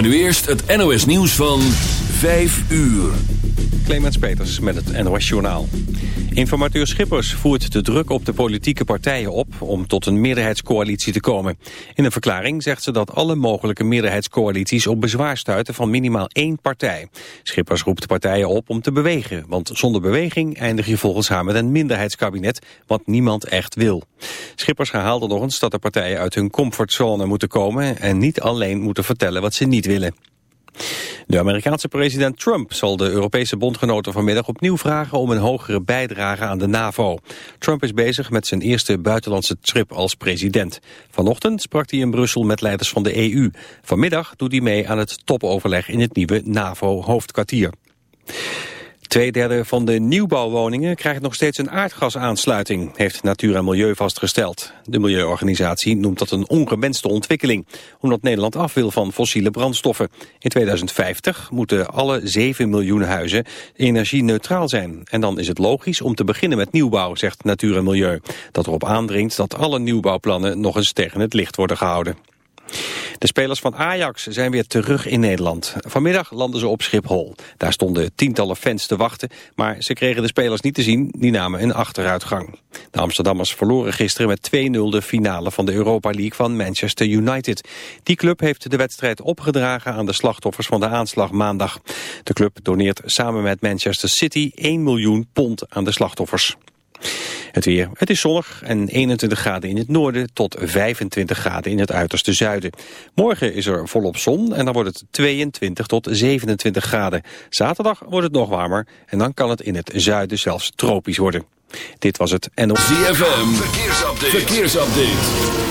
Maar nu eerst het NOS nieuws van 5 uur. Clemens Peters met het NOS Journaal. Informateur Schippers voert de druk op de politieke partijen op... om tot een meerderheidscoalitie te komen. In een verklaring zegt ze dat alle mogelijke meerderheidscoalities... op bezwaar stuiten van minimaal één partij. Schippers roept de partijen op om te bewegen... want zonder beweging eindig je volgens haar met een minderheidskabinet... wat niemand echt wil. Schippers herhaalde nog eens dat de partijen uit hun comfortzone moeten komen... en niet alleen moeten vertellen wat ze niet willen. De Amerikaanse president Trump zal de Europese bondgenoten vanmiddag opnieuw vragen om een hogere bijdrage aan de NAVO. Trump is bezig met zijn eerste buitenlandse trip als president. Vanochtend sprak hij in Brussel met leiders van de EU. Vanmiddag doet hij mee aan het topoverleg in het nieuwe NAVO-hoofdkwartier. Tweederde van de nieuwbouwwoningen krijgt nog steeds een aardgasaansluiting, heeft Natuur en Milieu vastgesteld. De milieuorganisatie noemt dat een ongewenste ontwikkeling, omdat Nederland af wil van fossiele brandstoffen. In 2050 moeten alle 7 miljoen huizen energie-neutraal zijn. En dan is het logisch om te beginnen met nieuwbouw, zegt Natuur en Milieu. Dat erop aandringt dat alle nieuwbouwplannen nog eens tegen het licht worden gehouden. De spelers van Ajax zijn weer terug in Nederland. Vanmiddag landen ze op Schiphol. Daar stonden tientallen fans te wachten, maar ze kregen de spelers niet te zien. Die namen een achteruitgang. De Amsterdammers verloren gisteren met 2-0 de finale van de Europa League van Manchester United. Die club heeft de wedstrijd opgedragen aan de slachtoffers van de aanslag maandag. De club doneert samen met Manchester City 1 miljoen pond aan de slachtoffers. Het weer. Het is zonnig en 21 graden in het noorden tot 25 graden in het uiterste zuiden. Morgen is er volop zon en dan wordt het 22 tot 27 graden. Zaterdag wordt het nog warmer en dan kan het in het zuiden zelfs tropisch worden. Dit was het NO. ZFM. Verkeersupdate. Verkeersupdate.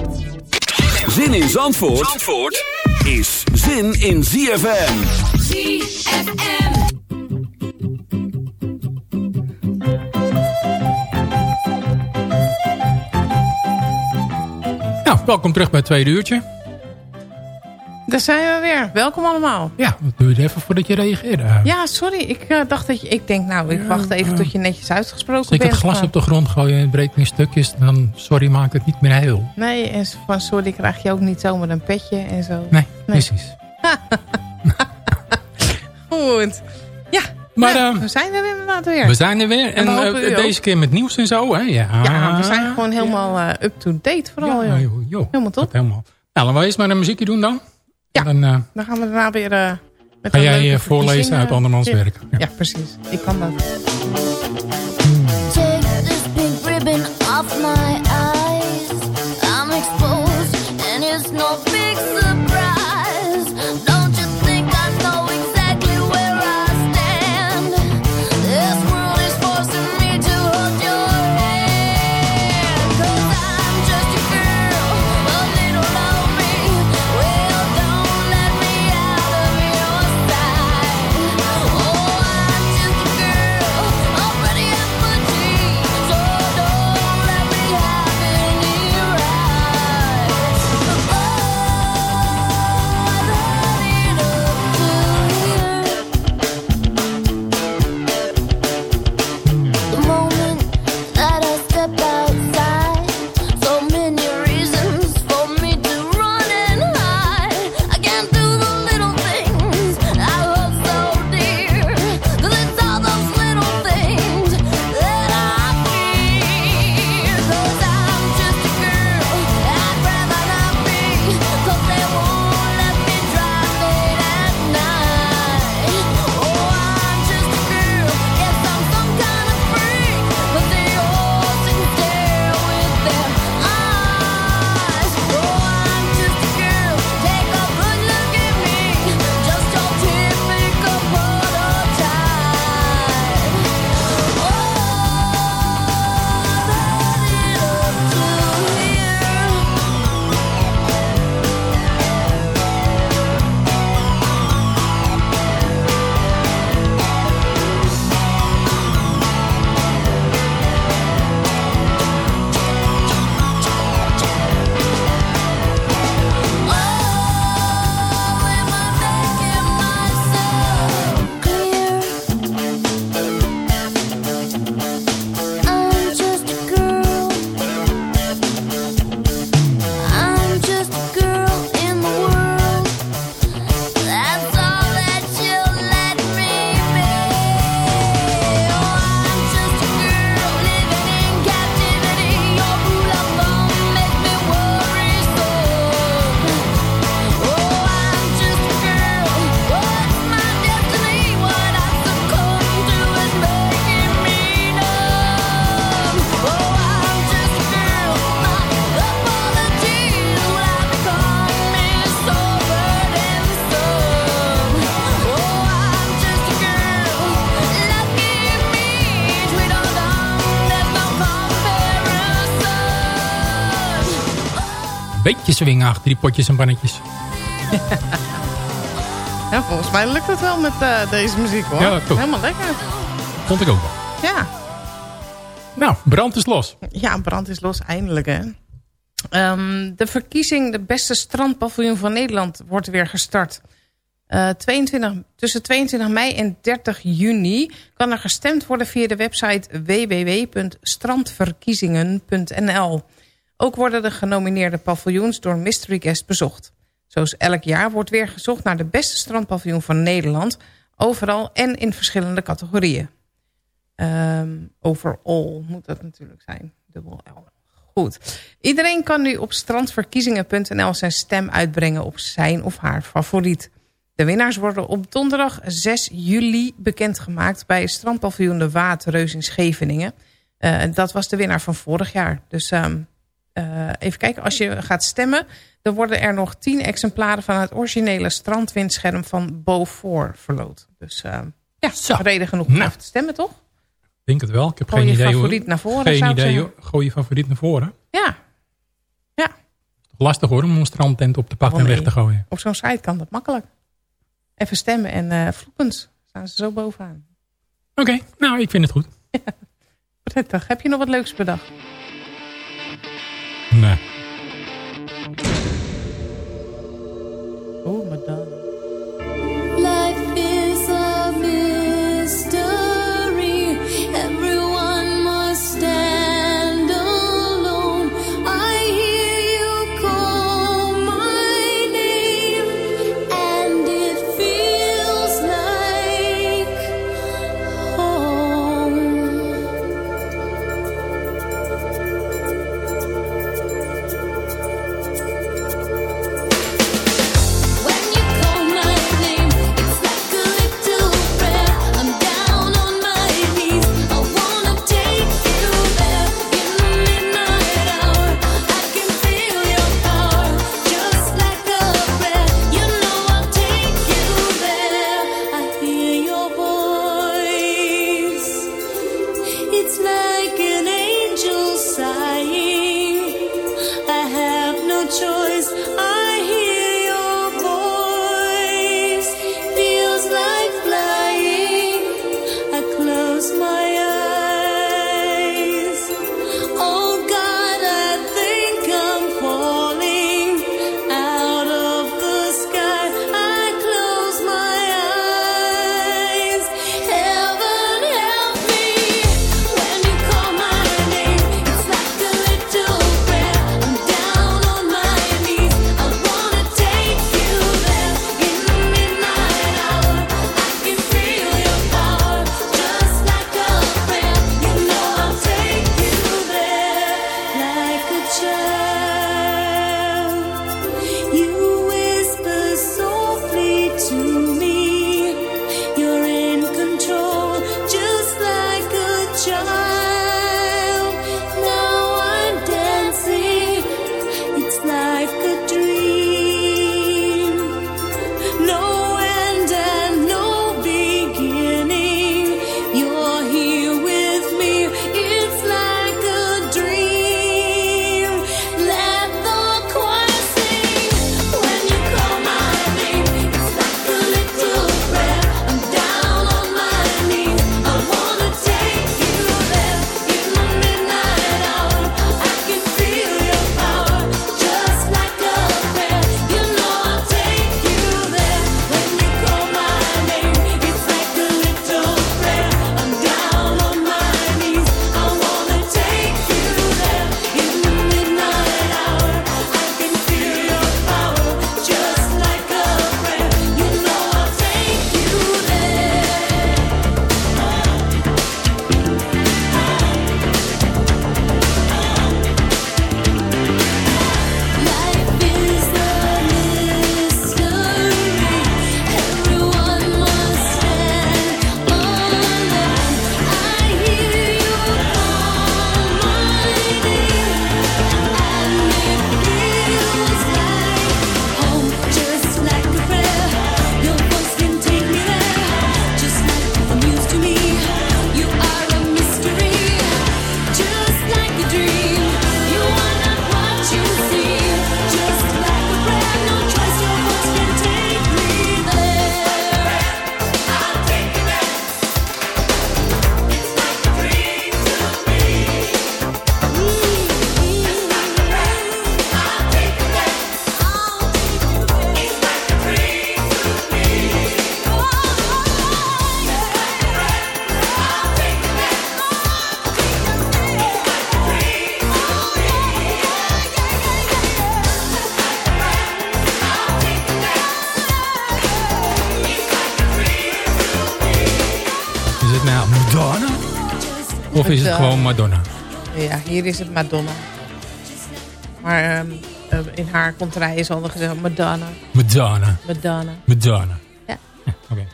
Zin in Zandvoort, Zandvoort is zin in ZFM. ZFM. Nou, welkom terug bij het tweede uurtje. Daar zijn we weer. Welkom allemaal. Ja, dat doe je even voordat je reageerde. Ja, sorry. Ik uh, dacht dat je... Ik denk, nou, ik wacht even tot je netjes uitgesproken Als ik bent. het glas maar- op de grond gooi en het breekt in stukjes, dan sorry, maakt het niet meer heel. Nee, en van sorry krijg je ook niet zomaar een petje en zo. Nee, precies. Goed. Ja, Maar nou, eh, we zijn er inderdaad weer. we zijn er weer. En we eh, deze ook. keer met nieuws en zo, hè? Ja, Ja, we zijn gewoon helemaal eh, up-to-date vooral. Ja, joh. Helemaal top. Helemaal. Nou, laten we eerst maar een muziekje doen dan. Ja. En dan eh, Dan gaan we daarna weer eh met ga jij eh, voorlezen uit andermans werk. Ja. Ja, precies. Ik kan dat. Swingen achter die potjes en pannetjes. Ja, volgens mij lukt het wel met eh, deze muziek hoor. Ja, toch. Helemaal lekker. Vond ik ook wel. Ja. Nou, brand is los. ja, brand is los eindelijk hè. Ehm, de verkiezing de beste strandpaviljoen van Nederland wordt weer gestart. Eh, 22, tussen 22 mei en 30 juni kan er gestemd worden via de website www.strandverkiezingen.nl. Ook worden de genomineerde paviljoens door Mystery Guest bezocht. Zoals elk jaar wordt weer gezocht naar de beste strandpaviljoen van Nederland. Overal en in verschillende categorieën. Ehm, overall moet dat natuurlijk zijn. Dubbel L. Goed. Iedereen kan nu op strandverkiezingen.nl zijn stem uitbrengen op zijn of haar favoriet. De winnaars worden op donderdag 6 juli bekendgemaakt bij strandpaviljoen De Waterreus in Scheveningen. Eh, dat was de winnaar van vorig jaar. Dus ehm, eh, even kijken, als je gaat stemmen... dan worden er nog 10 exemplaren van het originele strandwindscherm van Beaufort verloot. Dus ehm, ja, Zo. reden genoeg om Nou. te stemmen, toch? Ik denk het wel. Ik heb Gooi geen je idee favoriet hoe... naar voren, Geen zou idee. hoor. Gooi je favoriet naar voren. Ja, Lastig hoor om een strandtent op te pakken Oh, en weg te gooien. op zo'n site kan dat makkelijk. Even stemmen en eh vloepens staan ze zo bovenaan. Oké, nou ik vind het goed. Prettig. Heb je nog wat leuks bedacht? Nee. Is het Madonna. gewoon Madonna? Ja, hier is het Madonna. Maar ehm, eh, in haar contraille is al gezegd Madonna. Madonna. Madonna. Madonna. Ja. Oké.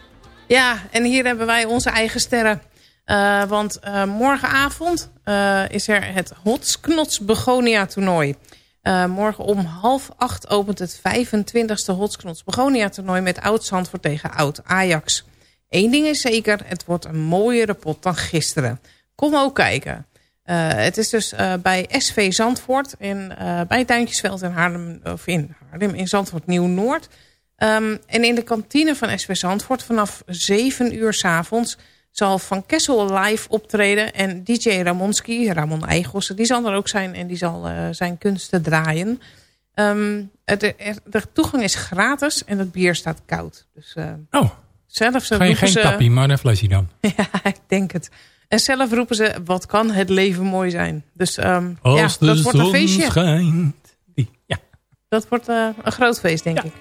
Ja, en hier hebben wij onze eigen sterren. Eh, want eh, morgenavond eh, is er het Hotsknots Begonia toernooi. Eh, morgen om half acht opent het 25e Hotsknots Begonia toernooi... met oud Zandvoort tegen oud Ajax. Eén ding is zeker, het wordt een mooiere pot dan gisteren. Kom ook kijken. Eh, het is dus eh, bij SV Zandvoort in, eh, bij Duintjesveld in Haarlem, of in Haarlem in Zandvoort Nieuw-Noord. Ehm, en in de kantine van SV Zandvoort vanaf 7 uur 's avonds zal Van Kessel live optreden. En DJ Ramonski, Ramon Eigossen, die zal er ook zijn en die zal zijn kunsten draaien. Ehm, het, er- de toegang is gratis en het bier staat koud. Dus Oh, zelf ze geen, geen tappie, maar een flesje dan. Ja, ik denk het. En zelf roepen ze, wat kan het leven mooi zijn. Dus ehm, ja, dat wordt een zon feestje. schijnt. Ja. Dat wordt eh, een groot feest, denk Ja. ik.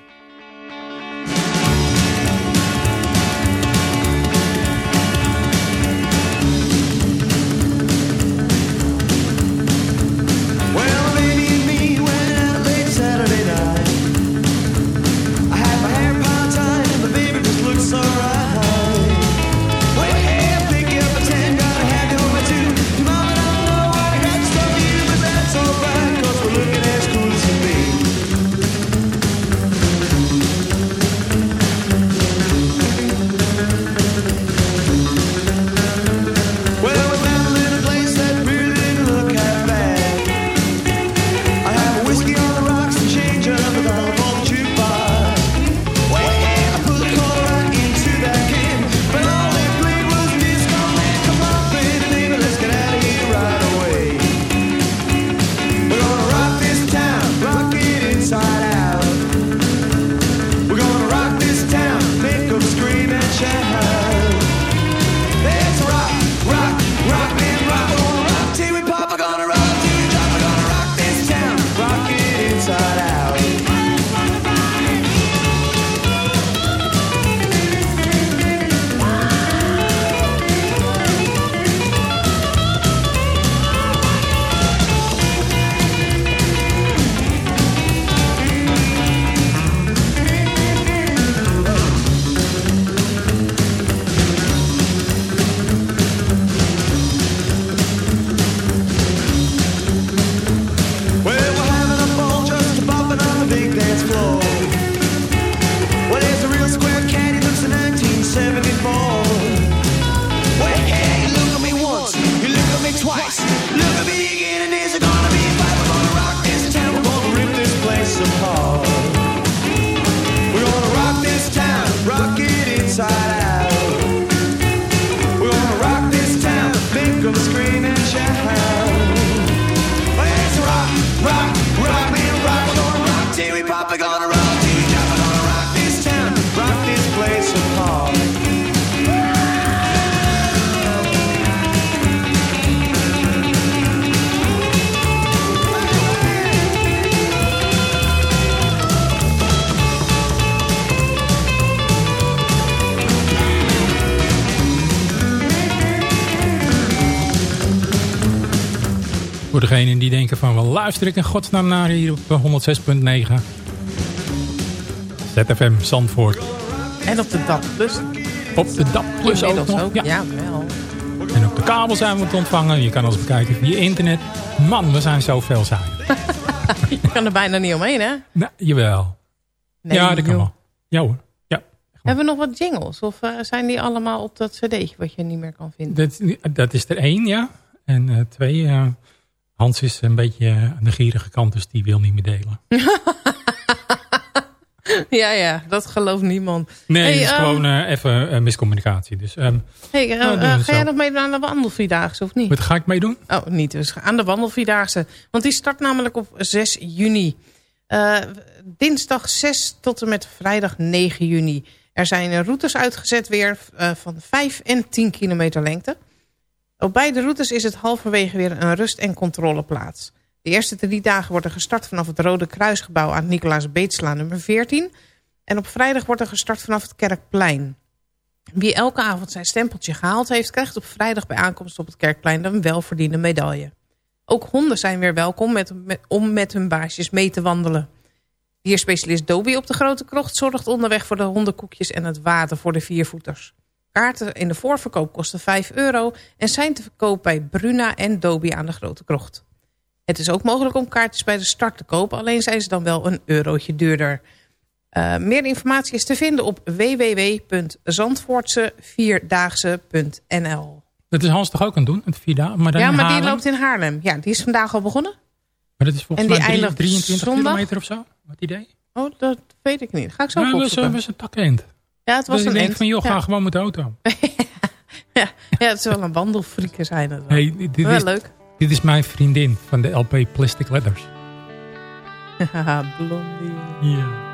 Luister ik in godsnaam naar hier op eh, 106.9. ZFM Zandvoort. En op de DAP Plus. Op de DAP Plus ook nog. ook. Ja. Ja, wel. En op de kabel zijn we te ontvangen. Je kan ons bekijken via internet. Man, we zijn zo veelzijdig. Je kan er bijna niet omheen, hè? nou, jawel. Nee, ja, dat kan wel. Ja hoor. Hebben we nog wat jingles? Of eh, zijn die allemaal op dat cd wat je niet meer kan vinden? Dat, dat is er één, ja. En eh, twee, eh, Hans is een beetje eh, aan de gierige kant, dus die wil niet meer delen. ja, ja, dat gelooft niemand. Nee, Hey, het is ehm, gewoon eh, even eh, miscommunicatie. Dus ehm, Hey, eh, Nou, eh, ga zo. jij nog mee aan de wandelvierdaagse of niet? wat ga ik mee doen? Oh, niet dus. Aan de wandelvierdaagse. Want die start namelijk op 6 juni. Eh, dinsdag 6 tot en met vrijdag 9 juni. Er zijn eh, routes uitgezet weer eh, van 5 en 10 kilometer lengte. Op beide routes is het halverwege weer een rust- en controleplaats. De eerste drie dagen wordt er gestart vanaf het Rode Kruisgebouw aan Nicolaas Beetslaan nummer 14. En op vrijdag wordt er gestart vanaf het Kerkplein. Wie elke avond zijn stempeltje gehaald heeft... krijgt op vrijdag bij aankomst op het Kerkplein een welverdiende medaille. Ook honden zijn weer welkom met, met- om met hun baasjes mee te wandelen. Dierspecialist Dobie op de Grote Krocht zorgt onderweg voor de hondenkoekjes en het water voor de viervoeters. Kaarten in de voorverkoop kosten 5 euro en zijn te verkoop bij Bruna en Dobie aan de Grote Krocht. Het is ook mogelijk om kaartjes bij de start te kopen, alleen zijn ze dan wel een eurotje duurder. Eh, meer informatie is te vinden op www.zandvoortsevierdaagse.nl Dat is Hans toch ook aan het doen, het vier dagen. Maar dan Ja, maar die loopt in Haarlem. Ja, die is vandaag al begonnen. Maar dat is volgens mij drie- eindigt 23 zondag? kilometer of zo. Wat idee? Oh, dat weet ik niet. Ga ik zo een takend. Ja, het was Dus een ik denk van, joh, ga ja. gewoon met de auto. ja, ja, het is wel een wandelfrieken zijn het wel. Hey, dit, wel is, leuk. dit is mijn vriendin van de LP Plastic Letters. Haha, Blondie. Ja.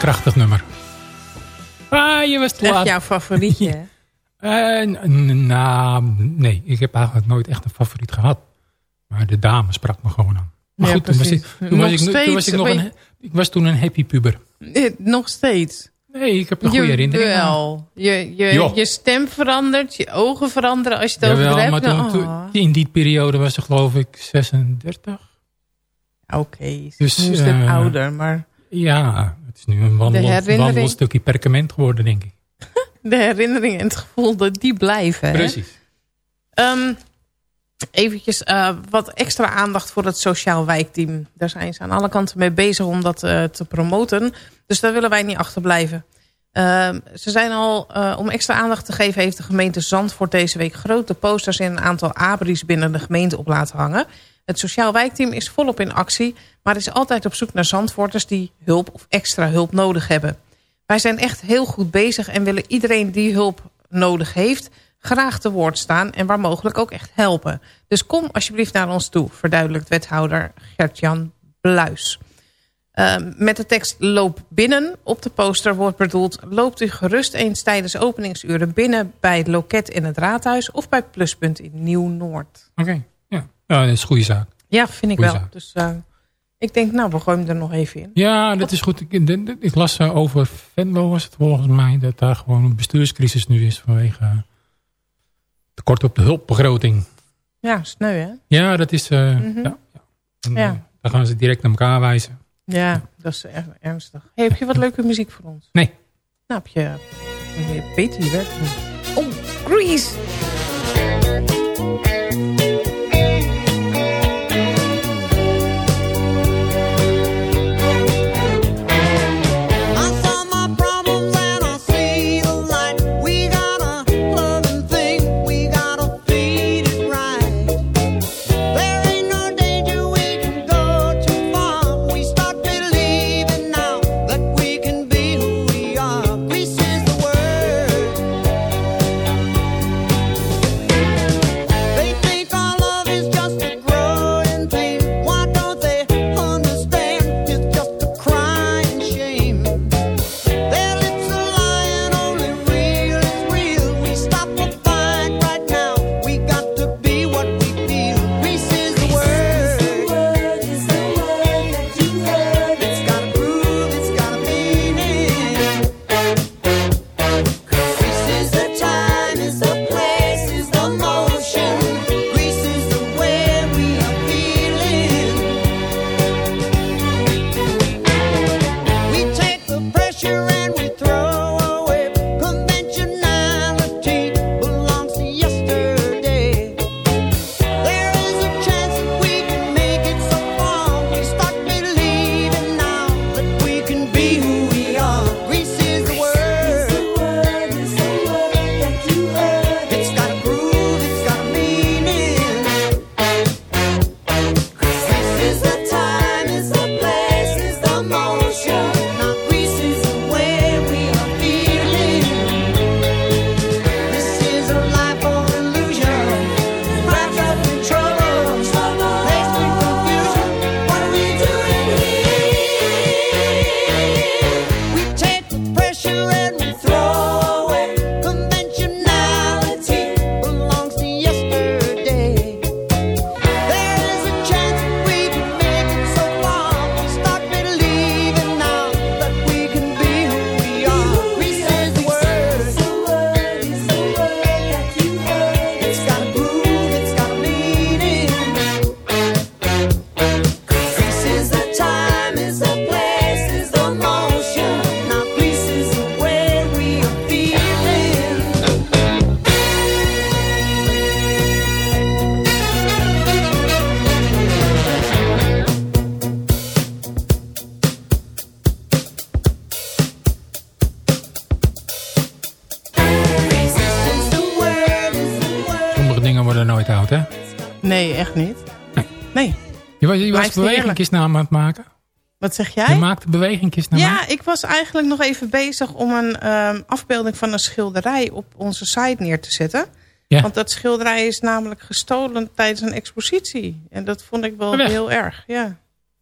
Krachtig nummer. Ah, je was te Echt laat. jouw favorietje, hè? Eh, nou, nee, ik heb eigenlijk nooit echt een favoriet gehad. Maar de dame sprak me gewoon aan. Maar Ja, goed, toen was, ik, toen, was Nog ik, toen was ik steeds, nog een, ik was toen een happy puber. Eh, Nog steeds. Nee, ik heb een goede herinnering. Jawel. Je, je, je stem verandert, je ogen veranderen als je het over hebt. maar toen, Oh. toen- in die periode was ze geloof ik 36. Oké, ze Dus, een stuk eh, ouder, maar Ja, is nu een wandel, herinnering- wandelstukje perkament geworden, denk ik. de herinneringen en het gevoel, dat die blijven. Precies. Ehm eventjes eh, wat extra aandacht voor het sociaal wijkteam. Daar zijn ze aan alle kanten mee bezig om dat eh, te promoten. Dus daar willen wij niet achterblijven. Ehm ze zijn al, eh, om extra aandacht te geven... heeft de gemeente Zandvoort deze week grote posters... in een aantal abris binnen de gemeente op laten hangen. Het sociaal wijkteam is volop in actie... maar is altijd op zoek naar Zandvoorters... die hulp of extra hulp nodig hebben. Wij zijn echt heel goed bezig... en willen iedereen die hulp nodig heeft graag te woord staan en waar mogelijk ook echt helpen. Dus kom alsjeblieft naar ons toe, verduidelijkt wethouder Gert-Jan Bluis. Uh, met de tekst loop binnen op de poster wordt bedoeld... loopt u gerust eens tijdens openingsuren binnen bij het loket in het raadhuis... of bij Pluspunt in Nieuw-Noord. Oké. Ja, dat is een goede zaak. Ja, vind ik Goeie wel. zaak. Dus uh, ik denk, nou, we gooien hem er nog even in. Ja, dat is goed. Ik, ik las eh, over Venlo was het volgens mij... dat daar gewoon een bestuurscrisis nu is vanwege eh, tekort op de hulpbegroting. Ja, sneu hè? Ja, dat is... eh, Mhm. ja, ja. En, Ja. eh, dan gaan ze direct naar elkaar wijzen. Ja, dat is erg ernstig. Hey, heb je wat leuke muziek voor ons? Nee. Nou, heb je Peter je werk doen. Oh, Grease! Bewegingjes na aan het maken. Wat zeg Je jij? maakte bewegingjes naar mij. Ja, ik was eigenlijk nog even bezig om een ehm, afbeelding van een schilderij op onze site neer te zetten. Ja. Want dat schilderij is namelijk gestolen tijdens een expositie. En dat vond ik wel heel erg. Ja.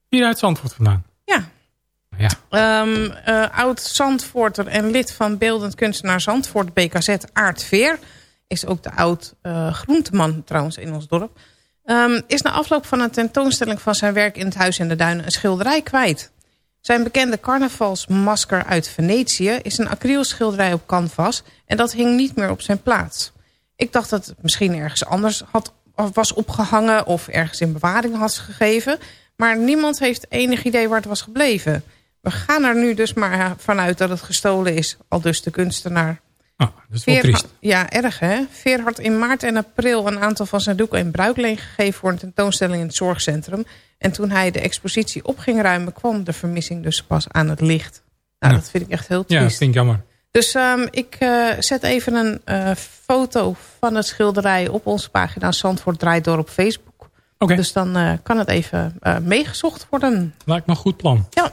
Hier uit Zandvoort vandaan. Ja. Ja. Ehm, eh, oud Zandvoorter en lid van Beeldend Kunstenaar Zandvoort BKZ Aart Veer. Is ook de oud eh, groenteman trouwens in ons dorp. Ehm, is na afloop van een tentoonstelling van zijn werk in het Huis in de Duinen een schilderij kwijt. Zijn bekende carnavalsmasker uit Venetië is een acrylschilderij op canvas en dat hing niet meer op zijn plaats. Ik dacht dat het misschien ergens anders had, was opgehangen of ergens in bewaring had gegeven. Maar niemand heeft enig idee waar het was gebleven. We gaan er nu dus maar vanuit dat het gestolen is, al dus de kunstenaar. Oh, dat is wel triest. Ja, erg hè. Veer had in maart en april een aantal van zijn doeken in bruikleen gegeven voor een tentoonstelling in het zorgcentrum. En toen hij de expositie op ging ruimen, kwam de vermissing dus pas aan het licht. Nou, Ja. dat vind ik echt heel Ja, triest. dat vind ik jammer. Dus ehm, ik eh, zet even een eh, foto van het schilderij op onze pagina Zandvoort Draait Door op Facebook. Oké, Dus dan eh, kan het even meegezocht worden. lijkt me een goed plan. Ja.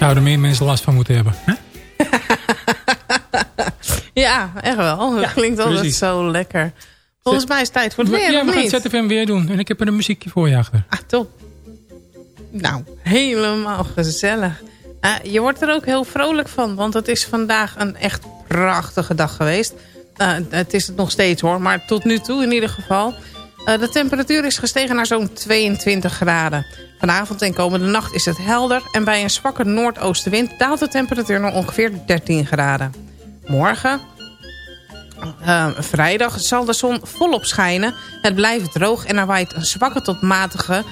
Zouden meer mensen last van moeten hebben. Hè? Ja, echt wel. Dat klinkt altijd precies. zo lekker. Volgens mij is het tijd voor het weer, ja, we gaan het ZFM weer doen. En ik heb er een muziekje voor je achter. Ah, top. Nou, helemaal gezellig. Eh, je wordt er ook heel vrolijk van, want het is vandaag een echt prachtige dag geweest. Eh, het is het nog steeds hoor, maar tot nu toe in ieder geval. Eh, de temperatuur is gestegen naar zo'n 22 graden. Vanavond en komende nacht is het helder... en bij een zwakke noordoostenwind daalt de temperatuur naar ongeveer 13 graden. Morgen, eh, vrijdag, zal de zon volop schijnen. Het blijft droog en er waait een zwakke tot matige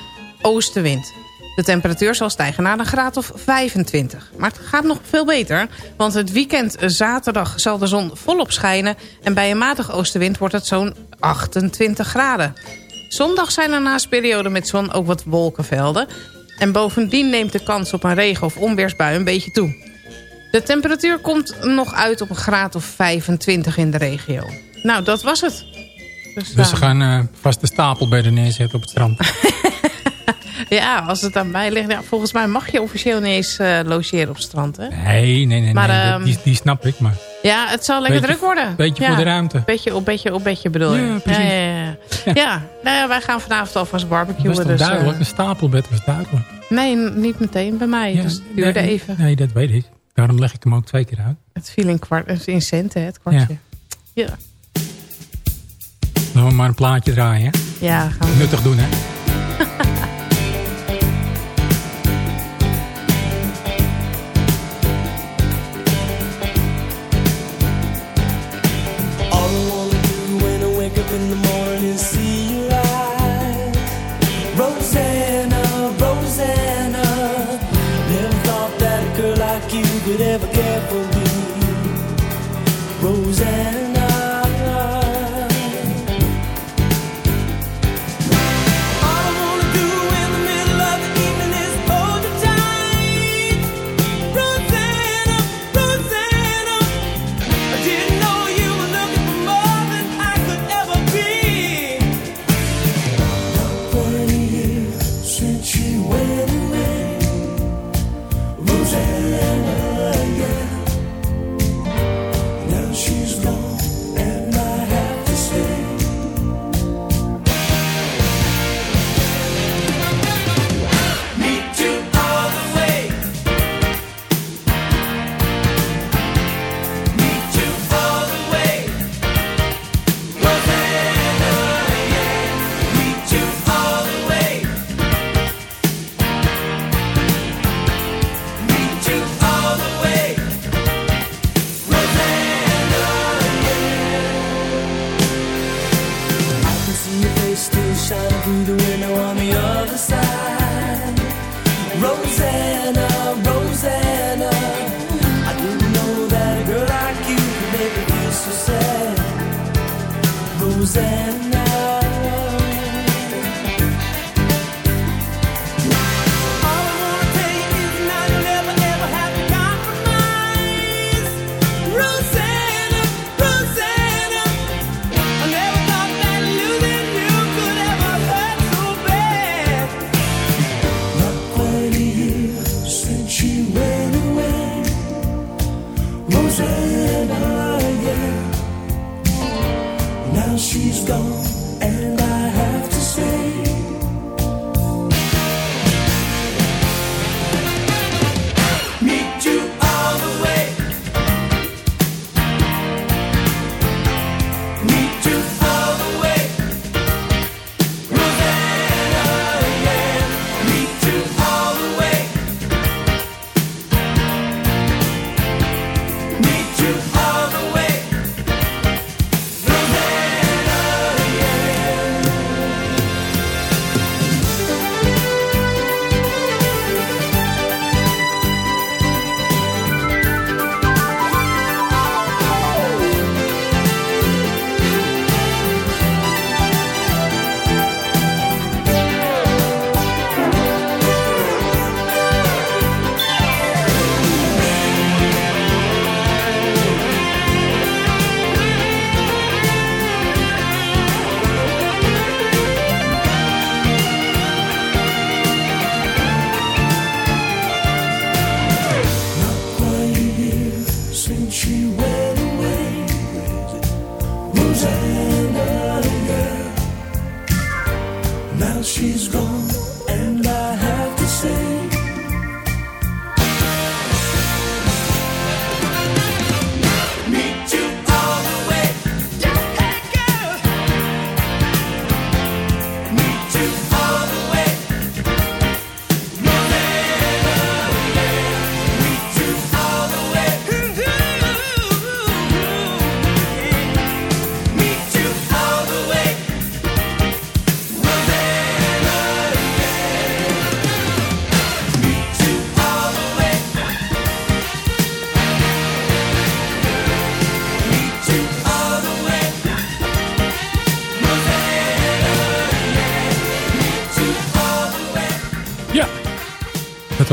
oostenwind. De temperatuur zal stijgen naar een graad of 25. Maar het gaat nog veel beter, want het weekend eh, zaterdag zal de zon volop schijnen... en bij een matige oostenwind wordt het zo'n 28 graden. Zondag zijn er naast perioden met zon ook wat wolkenvelden... en bovendien neemt de kans op een regen- of onweersbui een beetje toe. De temperatuur komt nog uit op een graad of 25 in de regio. Nou, dat was het. Dus, Dus eh, ze gaan eh, vast de stapelbedden neerzetten op het strand. Ja, als het aan mij ligt. Ja, volgens mij mag je officieel niet eens eh, logeren op het strand. Hè? Nee, nee, nee. Maar, nee ehm, die, die snap ik. Maar Ja, het zal lekker Beetje- druk worden. beetje ja. voor de ruimte. Beetje op beetje op beetje bedoel je. Ja, precies. Ja, ja, ja. ja. nou ja, wij gaan vanavond alvast dat barbecuen. was toch Dus, eh, duidelijk? Een stapelbed was duidelijk. nee, niet meteen bij mij. Ja, dus het duurde nee, even. Nee, dat weet ik. Daarom leg ik hem ook twee keer uit. Het viel in, kwart, eh, in centen, het kwartje. Ja, ja. Dan maar een plaatje draaien. hè? gaan we Nuttig doen, hè?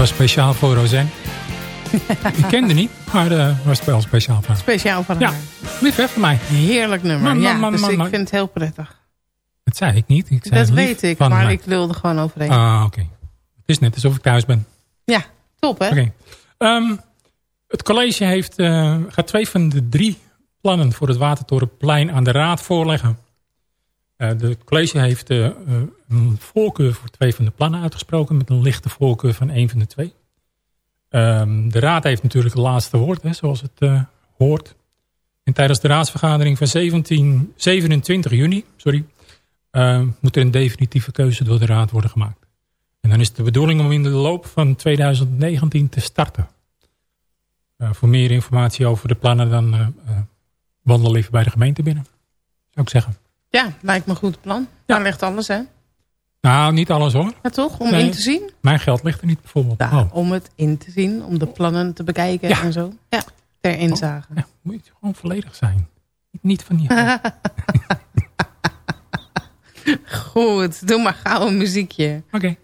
was speciaal voor Roseanne. Ik kende niet, maar dat was wel speciaal voor haar. Speciaal van Ja, haar. lief hè, van mij. Heerlijk nummer. Man, man, ja, man, dus ik vind het heel prettig. Dat zei ik niet. Ik zei Dat weet ik, maar mij. ik wilde gewoon overheen. Ah, oké. Het is net alsof ik thuis ben. Ja, top hè? Oké. Ehm, het college heeft, eh, gaat twee van de drie plannen voor het Watertorenplein aan de raad voorleggen. Eh, het college heeft eh, eh, een voorkeur voor twee van de plannen uitgesproken... met een lichte voorkeur van één van de twee. Ehm, de raad heeft natuurlijk het laatste woord, hè, zoals het eh, hoort. En tijdens de raadsvergadering van 17, 27 juni sorry, eh, moet er een definitieve keuze door de raad worden gemaakt. En dan is het de bedoeling om in de loop van 2019 te starten. Eh, voor meer informatie over de plannen dan eh, eh, wandel even bij de gemeente binnen. Zou ik zeggen. Ja, lijkt me een goed plan. Daar ligt alles hè? Nou, niet alles hoor. Ja toch? Om Nee. in te zien? Mijn geld ligt er niet bijvoorbeeld. Ja, Oh. om het in te zien, om de plannen te bekijken Ja. en zo. Ja, ter inzage. Ja, moet je gewoon volledig zijn. Niet van die... Goed, doe maar gauw een muziekje. Oké.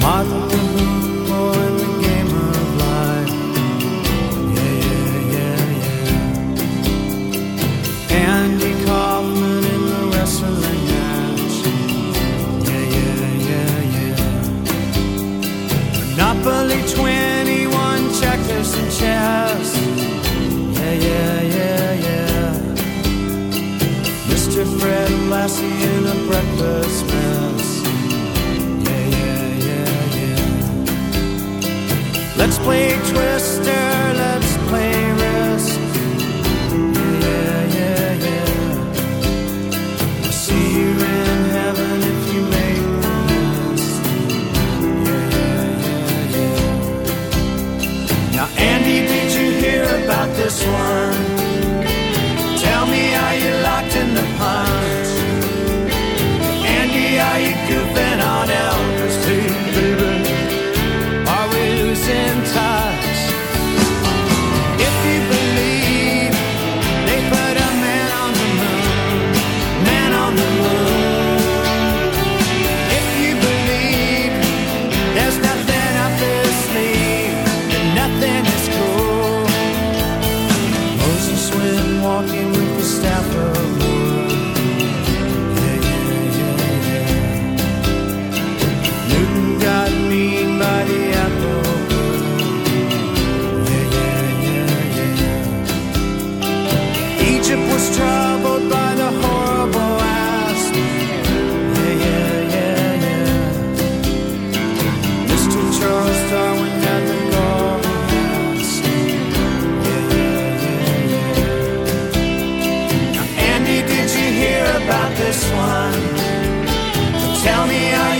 满. This one? Tell me, are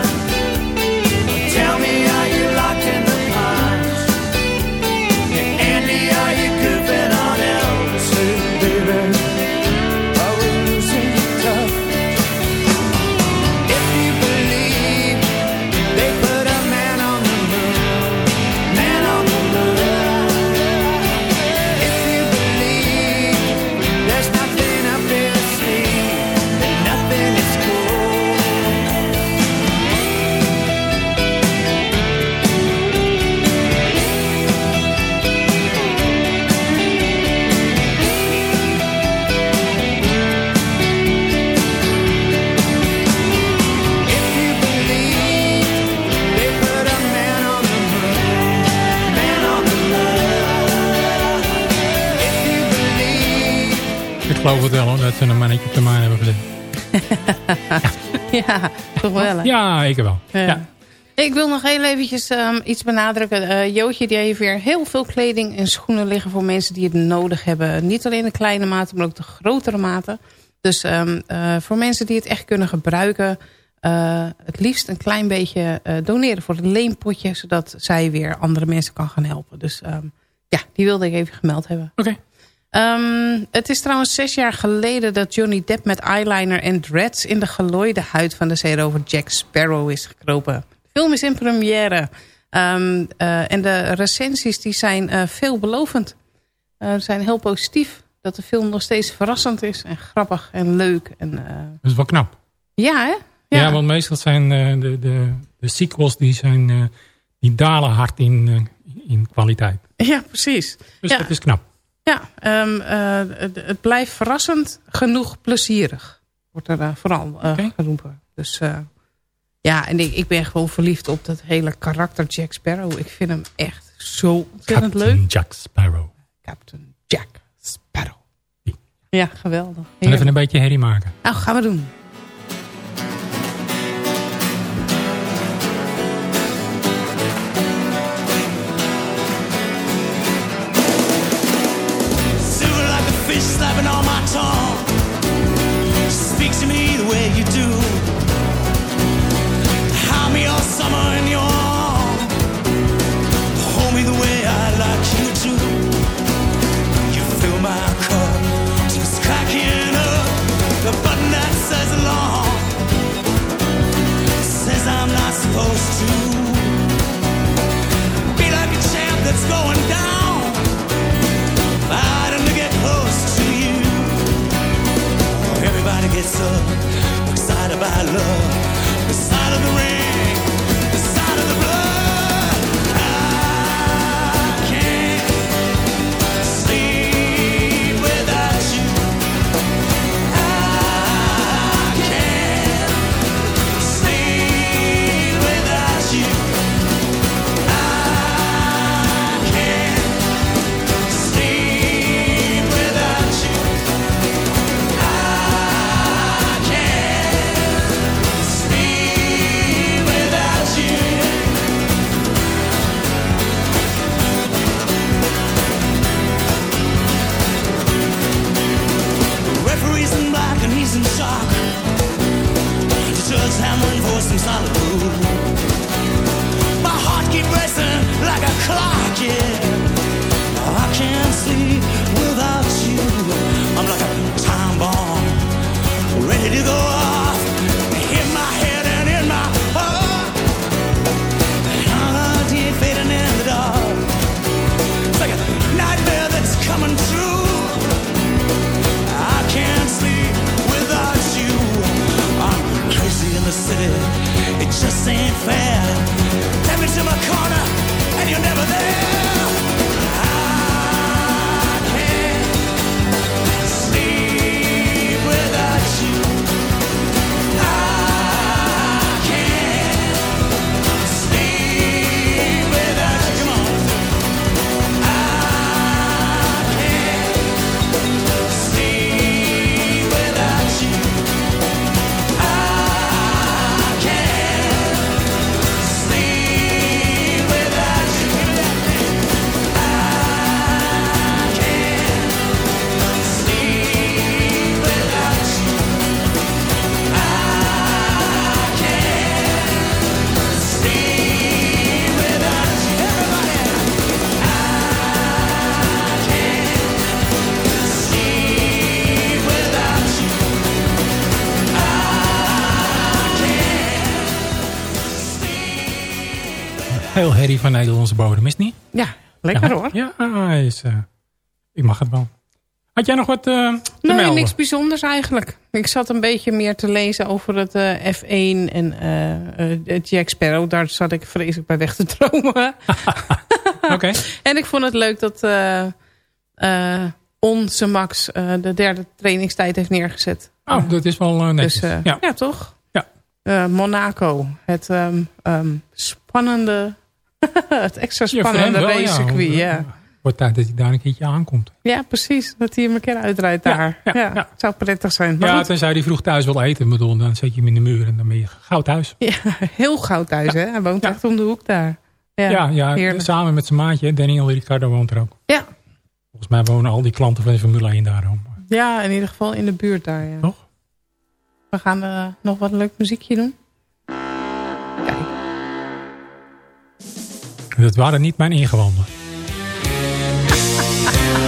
Een mannetje op de maan hebben gezet. Ja, toch wel. hè? Ja, ik wel. Ja. Ja. Ik wil nog heel eventjes ehm, iets benadrukken. Eh, Jootje die heeft weer heel veel kleding en schoenen liggen voor mensen die het nodig hebben. Niet alleen de kleine maten, maar ook de grotere maten. Dus ehm, eh, voor mensen die het echt kunnen gebruiken... eh, het liefst een klein beetje doneren voor het leenpotje... zodat zij weer andere mensen kan gaan helpen. Dus ehm, ja, die wilde ik even gemeld hebben. Oké. Ehm, het is trouwens zes jaar geleden dat Johnny Depp met eyeliner en dreads... in de gelooide huid van de zeerover Jack Sparrow is gekropen. De film is in première. Ehm, eh, en de recensies die zijn eh, veelbelovend. Eh, zijn heel positief. Dat de film nog steeds verrassend is en grappig en leuk. En, Dat is wel knap. ja, hè? Ja, want meestal zijn de, de, de sequels die, zijn, die dalen hard in, in kwaliteit. ja, precies. Dus Ja. dat is knap. Ja, ehm, eh, het, het blijft verrassend genoeg plezierig. Wordt er eh, vooral eh, Oké. geroepen. Dus eh, ja, en ik, ik ben gewoon verliefd op dat hele karakter Jack Sparrow. Ik vind hem echt zo ontzettend Captain leuk. Jack Sparrow. Captain Jack Sparrow. Ja, geweldig. En even Heerlijk. een beetje herrie maken. Nou, gaan we doen. Slapping on my tongue. Speak to me the way you do. Hide me all summer in your face up, the side love, the side of the ring. In shock. The judge hammering for some solid proof. My heart keeps racing like a clock, yeah. I can't sleep city. It just ain't fair. Take me to my corner, and you're never there. Heel herrie van Nederlandse bodem, is het niet? Ja, lekker ja. hoor. Ja, hij is, eh, ik mag het wel. Had jij nog wat eh, te Nee, melden? niks bijzonders eigenlijk. Ik zat een beetje meer te lezen over het eh, F1 en het Jack Sparrow. Daar zat ik vreselijk bij weg te dromen. Oké. en ik vond het leuk dat onze Max de derde trainingstijd heeft neergezet. Oh, dat is wel netjes. Dus ja. ja. toch? Ja. Eh, Monaco. Het ehm, ehm, spannende... het extra spannende ja. racecircuit, ja. Wordt tijd dat hij daar een keertje aankomt. Ja, precies. Dat hij hem een keer uitrijdt daar. ja, Ja, ja. zou prettig zijn. Maar ja, goed. tenzij hij vroeg thuis wil eten. Bedoel, dan zet je hem in de muur en dan ben je gauw thuis. Ja, heel gauw thuis, hè? Hij woont echt om de hoek daar. Ja, Ja, samen met zijn maatje. Daniel Ricciardo woont er ook. Ja. Volgens mij wonen al die klanten van de Formule 1 daarom. ja, in ieder geval in de buurt daar, ja. Toch? We gaan eh, nog wat leuk muziekje doen. Dat waren niet mijn ingewanden.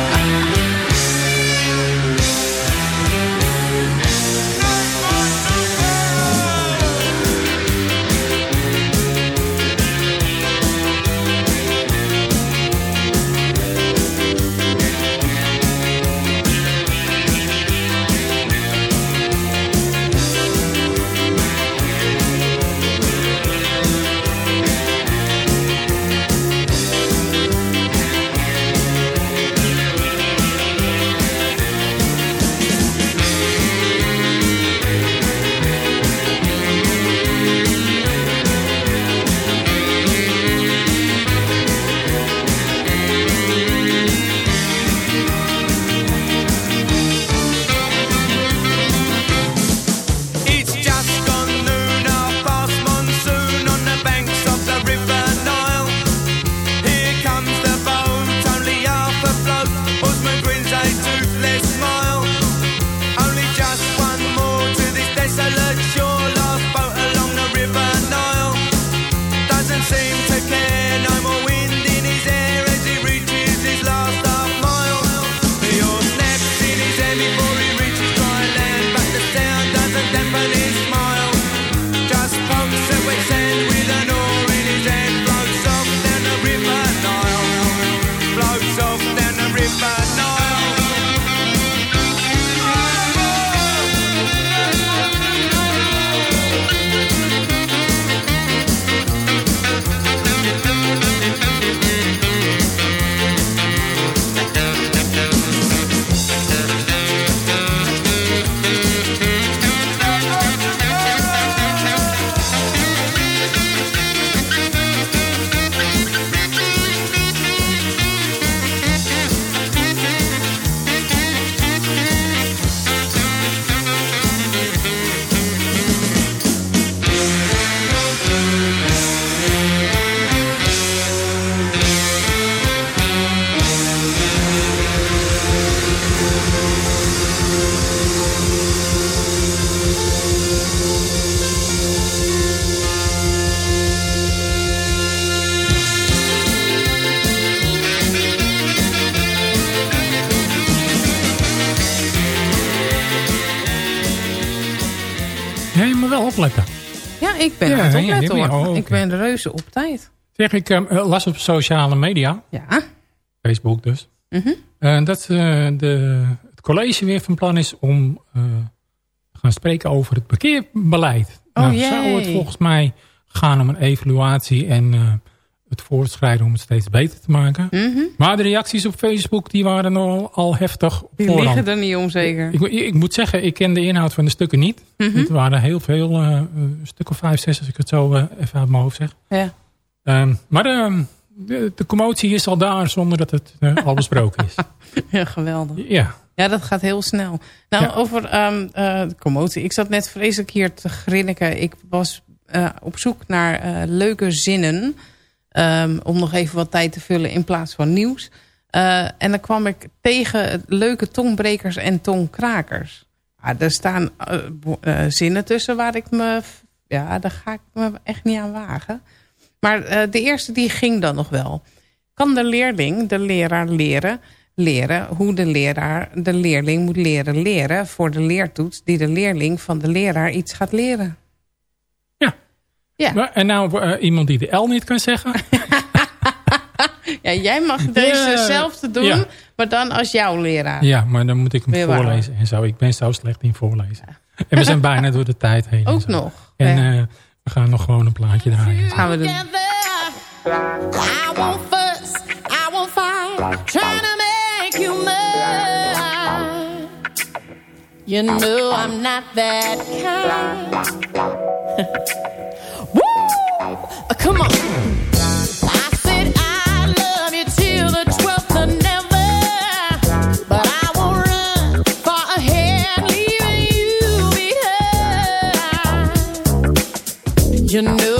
ik ben Ja, aan het opletten ja, hoor. Oh. Ik ben reuze op tijd. Zeg, ik eh, las op sociale media, Ja. Facebook dus, Mhm. eh, dat eh, de, het college weer van plan is om te gaan spreken over het parkeerbeleid. Oh, nou, jee. zou het volgens mij gaan om een evaluatie en het voortschrijden om het steeds beter te maken. Mhm. Maar de reacties op Facebook die waren al, al heftig Die voorhand. liggen er niet om zeker. Ik, ik, moet zeggen, ik ken de inhoud van de stukken niet. Mhm. Het waren heel veel, eh, een stuk of vijf, zes als ik het zo eh, even uit mijn hoofd zeg. Ja. Ehm, maar ehm, de, de commotie is al daar zonder dat het eh, al besproken is. ja, geweldig. Ja, Ja, dat gaat heel snel. Nou, Ja. over ehm, eh, de commotie. Ik zat net vreselijk hier te grinniken. Ik was eh, op zoek naar eh, leuke zinnen. Ehm, om nog even wat tijd te vullen in plaats van nieuws. Eh, en dan kwam ik tegen leuke tongbrekers en tongkrakers. Ah, er staan eh, eh, zinnen tussen waar ik me... Ja, daar ga ik me echt niet aan wagen. Maar de eerste die ging dan nog wel. Kan de leerling de leraar leren, leren hoe de leraar de leerling moet leren leren... voor de leertoets die de leerling van de leraar iets gaat leren? Ja. En nou eh, iemand die de L niet kan zeggen. ja, jij mag dezezelfde doen, Ja. maar dan als jouw leraar. Ja, maar dan moet ik hem Weer waar. voorlezen en zo. Ik ben zo slecht in voorlezen. En we zijn bijna door de tijd heen. en Ook nog. En Ja. eh, we gaan nog gewoon een plaatje draaien. gaan we doen. I won't fuss, I won't fight, trying to make you mine. You know I'm not that kind. Uh, Come on. I said I love you till the 12th of never, but I won't run far ahead, leaving you behind. You know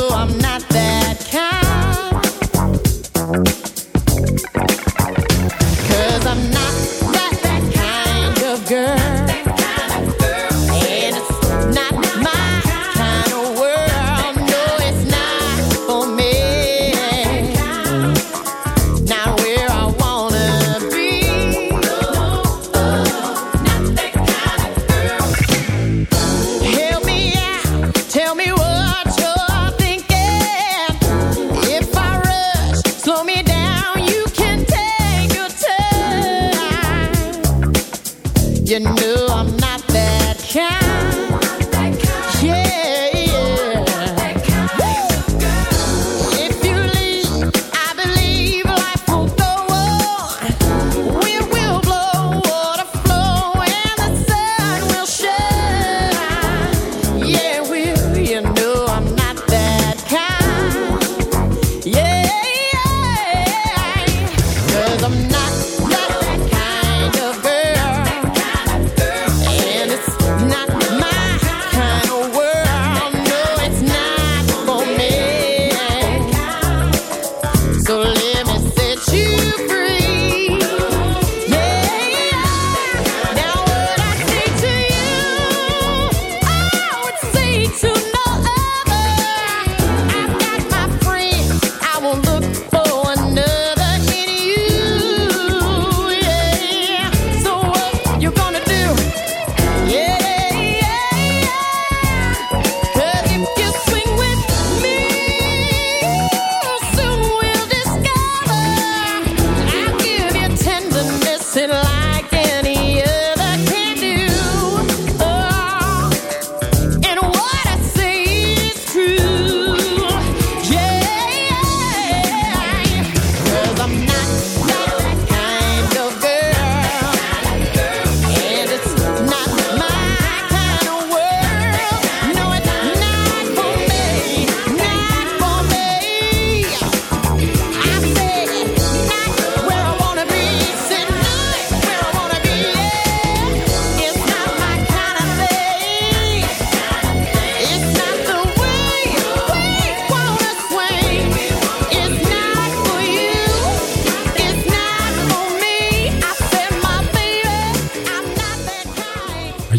You know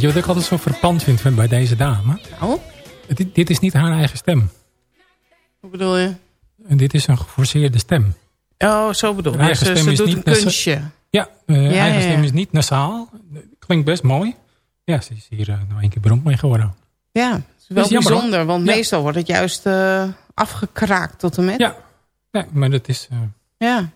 je wat ik altijd zo verpand vind bij deze dame? Nou, Dit, dit is niet haar eigen stem. hoe bedoel je? En dit is een geforceerde stem. Oh, zo bedoel je. Haar eigen Ze, is doet een kunstje. Ja, Ja, eigen ja, stem ja. is niet nasaal. Klinkt best mooi. Ja, ze is hier eh, nou één keer beroemd mee geworden. Ja, is wel is hoor. bijzonder. Want Ja. meestal wordt het juist eh, afgekraakt tot en met. Ja, ja maar dat is... Ja.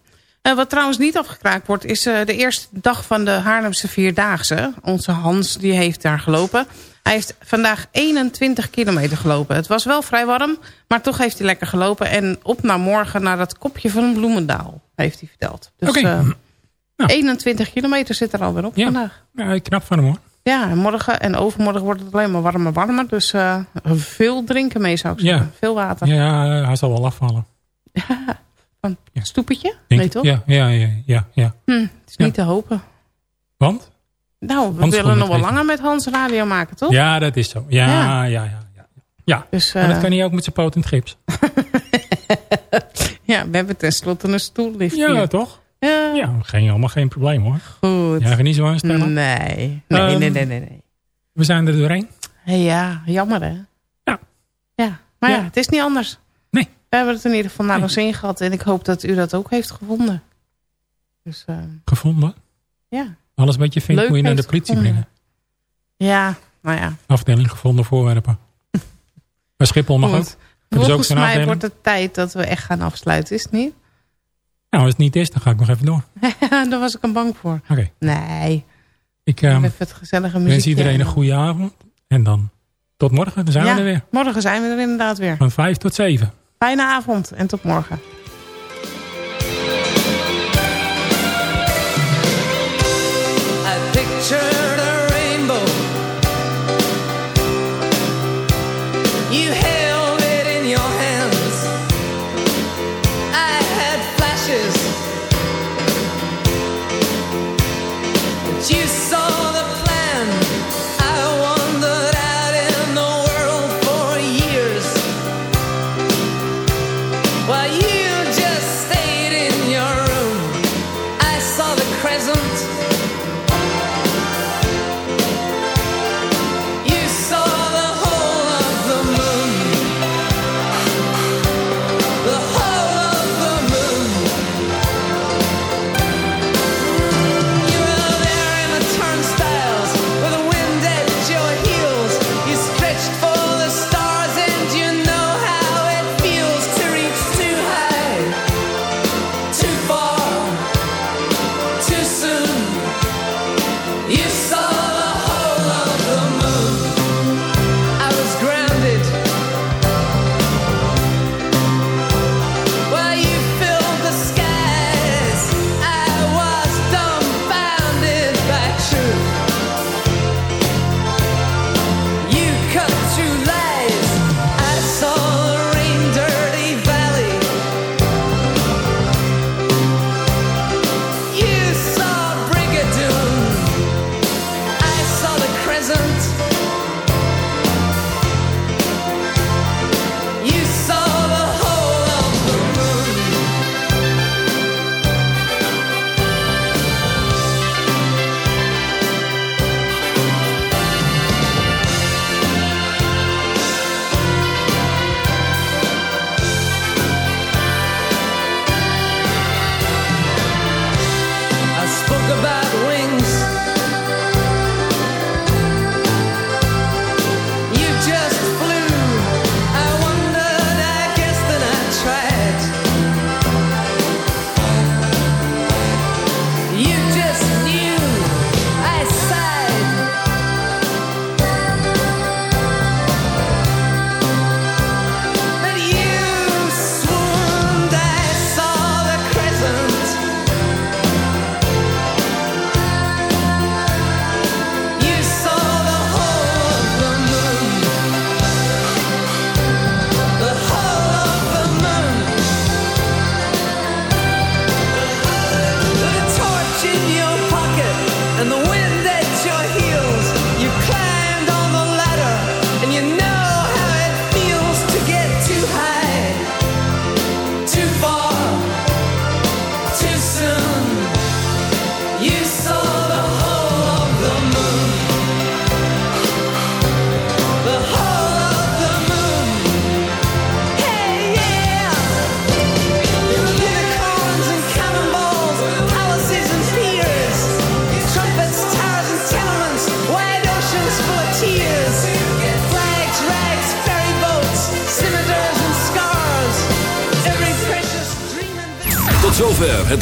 En wat trouwens niet afgekraakt wordt, is eh, de eerste dag van de Haarlemse Vierdaagse. Onze Hans, die heeft daar gelopen. Hij heeft vandaag 21 kilometer gelopen. Het was wel vrij warm, maar toch heeft hij lekker gelopen. En op naar morgen naar dat kopje van Bloemendaal, heeft hij verteld. Dus Oké. eh, Nou. 21 kilometer zit er alweer op Ja. vandaag. ja, knap van hem hoor. Ja, en morgen en overmorgen wordt het alleen maar warmer warmer. Dus eh, veel drinken mee zou ik Ja. zeggen. Veel water. Ja, hij zal wel afvallen. Een Ja. stoepetje? Denk nee toch? Ja, ja, ja, ja, ja. Hm, het is niet te hopen. Want? Nou, we Hans willen nog wel langer met Hans radio maken, toch? Ja, dat is zo. Ja, Ja. ja, ja. ja. Dus Maar dat eh, kan hij ook met zijn poot in het gips. ja, we hebben tenslotte een stoellift Ja, hier. toch? Ja, Ja, geen, allemaal geen probleem hoor. goed. Ja, ga niet zo aanstellen. Nee, nee, Ehm, nee, nee, nee. nee. We zijn er doorheen. Ja, jammer hè? Ja. Ja, maar ja. Ja. het is niet anders. We hebben het in ieder geval naar ons in gehad. En ik hoop dat u dat ook heeft gevonden. Dus eh, Gevonden. ja. Alles wat je vindt Leuk moet je naar de politie gevonden. brengen. Ja, nou ja. Afdeling gevonden voorwerpen. Bij Schiphol mag Goed. ook. Volgens mij afdeling? wordt het tijd dat we echt gaan afsluiten, is het niet? Nou, als het niet is, dan ga ik nog even door. Daar was ik een bang voor. Oké. Nee, Ik ehm, even het gezellige muziek. wens iedereen een goede avond. En dan tot morgen. Dan zijn ja, we er weer. morgen zijn we er inderdaad weer. Van 5 tot 7. Fijne avond en tot morgen.